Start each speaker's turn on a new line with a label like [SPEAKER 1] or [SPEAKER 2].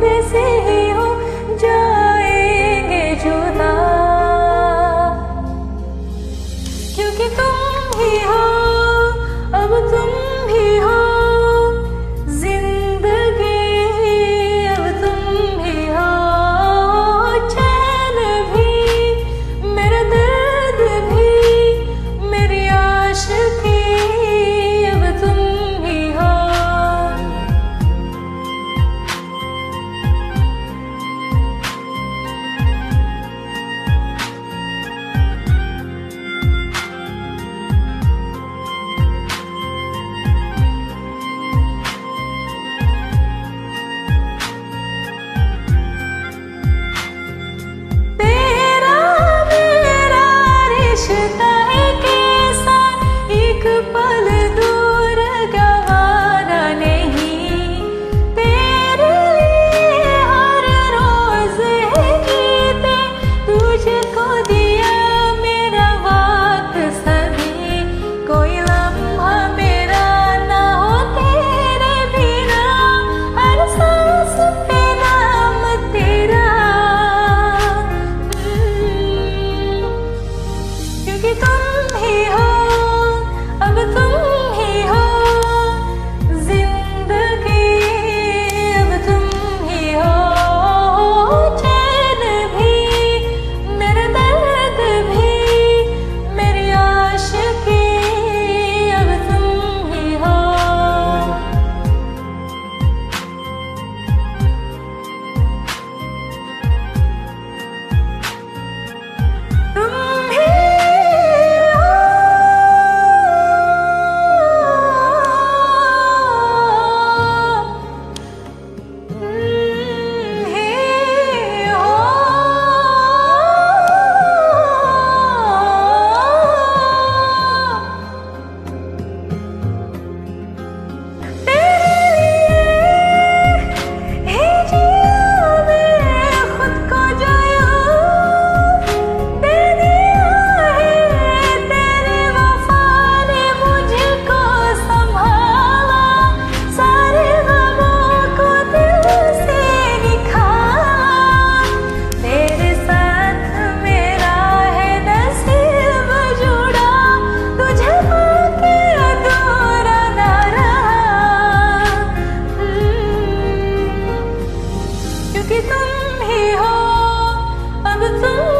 [SPEAKER 1] desejo. कि तुम ही हो। अब तुम